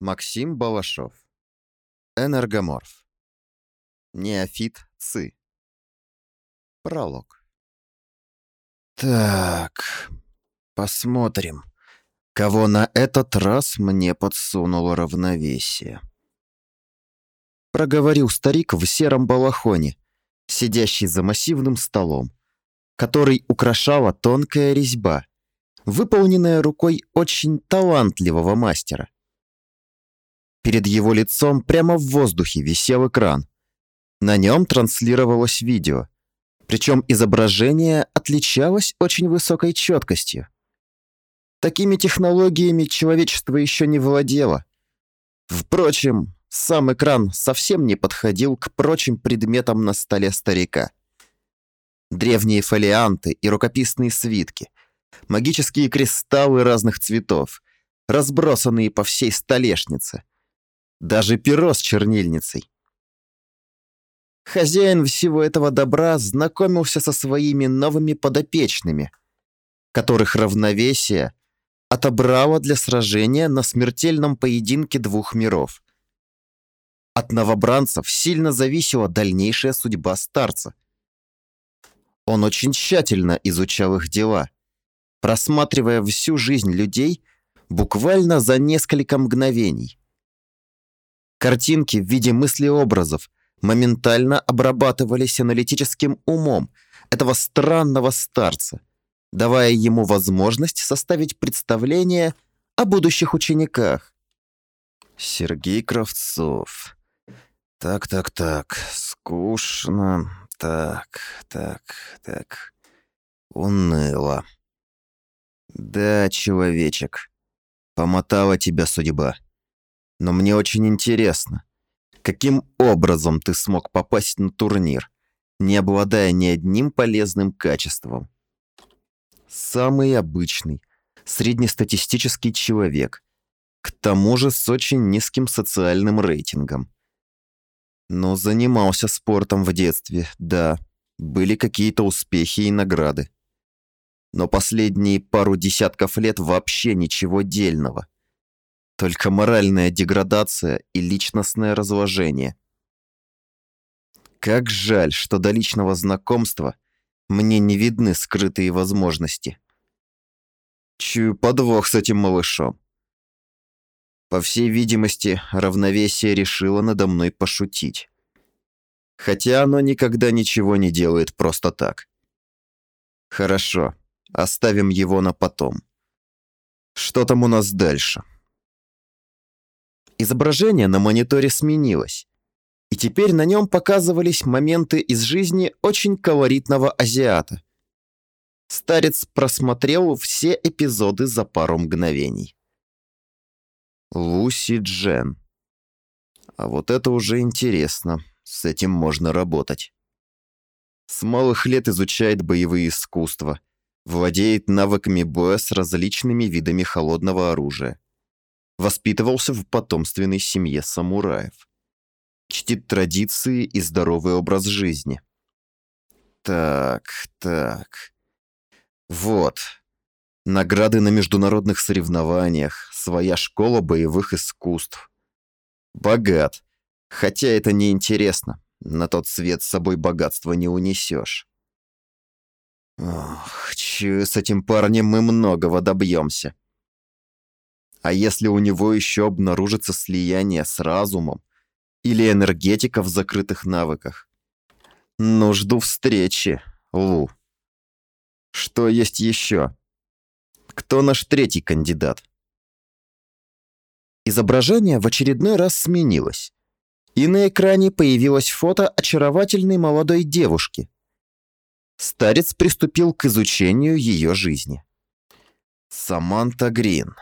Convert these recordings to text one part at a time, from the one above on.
Максим Балашов. Энергоморф. Неофит ЦИ. Пролог. Так, посмотрим, кого на этот раз мне подсунуло равновесие. Проговорил старик в сером балахоне, сидящий за массивным столом, который украшала тонкая резьба, выполненная рукой очень талантливого мастера. Перед его лицом прямо в воздухе висел экран. На нем транслировалось видео, причем изображение отличалось очень высокой четкостью. Такими технологиями человечество еще не владело. Впрочем, сам экран совсем не подходил к прочим предметам на столе старика. Древние фолианты и рукописные свитки, магические кристаллы разных цветов, разбросанные по всей столешнице — даже перо с чернильницей. Хозяин всего этого добра знакомился со своими новыми подопечными, которых равновесие отобрало для сражения на смертельном поединке двух миров. От новобранцев сильно зависела дальнейшая судьба старца. Он очень тщательно изучал их дела, просматривая всю жизнь людей буквально за несколько мгновений. Картинки в виде мыслеобразов моментально обрабатывались аналитическим умом этого странного старца, давая ему возможность составить представление о будущих учениках. Сергей Кравцов. Так-так-так, скучно. Так, так, так. Уныло. Да, человечек, помотала тебя судьба. Но мне очень интересно, каким образом ты смог попасть на турнир, не обладая ни одним полезным качеством? Самый обычный, среднестатистический человек, к тому же с очень низким социальным рейтингом. Но занимался спортом в детстве, да, были какие-то успехи и награды. Но последние пару десятков лет вообще ничего дельного – только моральная деградация и личностное разложение. Как жаль, что до личного знакомства мне не видны скрытые возможности. Чую подвох с этим малышом. По всей видимости, равновесие решило надо мной пошутить. Хотя оно никогда ничего не делает просто так. Хорошо, оставим его на потом. Что там у нас дальше? Изображение на мониторе сменилось, и теперь на нем показывались моменты из жизни очень колоритного азиата. Старец просмотрел все эпизоды за пару мгновений. Луси Джен. А вот это уже интересно. С этим можно работать. С малых лет изучает боевые искусства, владеет навыками боя с различными видами холодного оружия воспитывался в потомственной семье самураев. Чтит традиции и здоровый образ жизни. Так, так. Вот. Награды на международных соревнованиях, своя школа боевых искусств. Богат. Хотя это не интересно. На тот свет с собой богатство не унесешь. Ох, чую, с этим парнем мы многого добьемся. А если у него еще обнаружится слияние с разумом или энергетика в закрытых навыках? Ну, жду встречи, Лу. Что есть еще? Кто наш третий кандидат? Изображение в очередной раз сменилось, и на экране появилось фото очаровательной молодой девушки. Старец приступил к изучению ее жизни. Саманта Грин.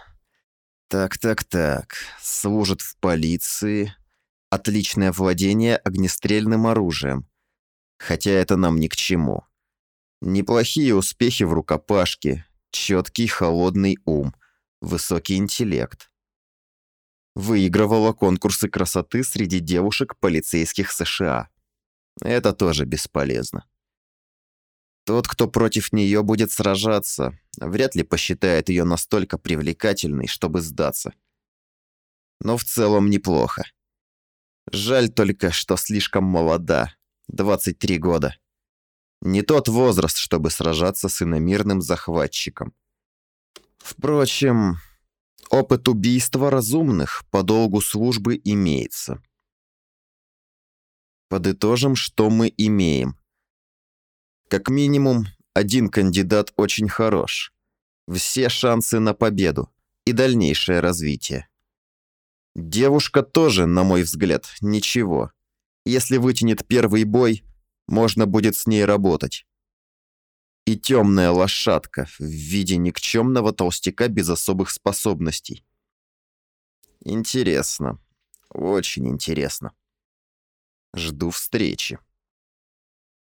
Так-так-так. Служит в полиции. Отличное владение огнестрельным оружием. Хотя это нам ни к чему. Неплохие успехи в рукопашке. Четкий холодный ум. Высокий интеллект. Выигрывала конкурсы красоты среди девушек полицейских США. Это тоже бесполезно. Тот, кто против нее будет сражаться, вряд ли посчитает ее настолько привлекательной, чтобы сдаться. Но в целом неплохо. Жаль только, что слишком молода. 23 года. Не тот возраст, чтобы сражаться с иномирным захватчиком. Впрочем, опыт убийства разумных по долгу службы имеется. Подытожим, что мы имеем. Как минимум, один кандидат очень хорош. Все шансы на победу и дальнейшее развитие. Девушка тоже, на мой взгляд, ничего. Если вытянет первый бой, можно будет с ней работать. И темная лошадка в виде никчемного толстяка без особых способностей. Интересно. Очень интересно. Жду встречи.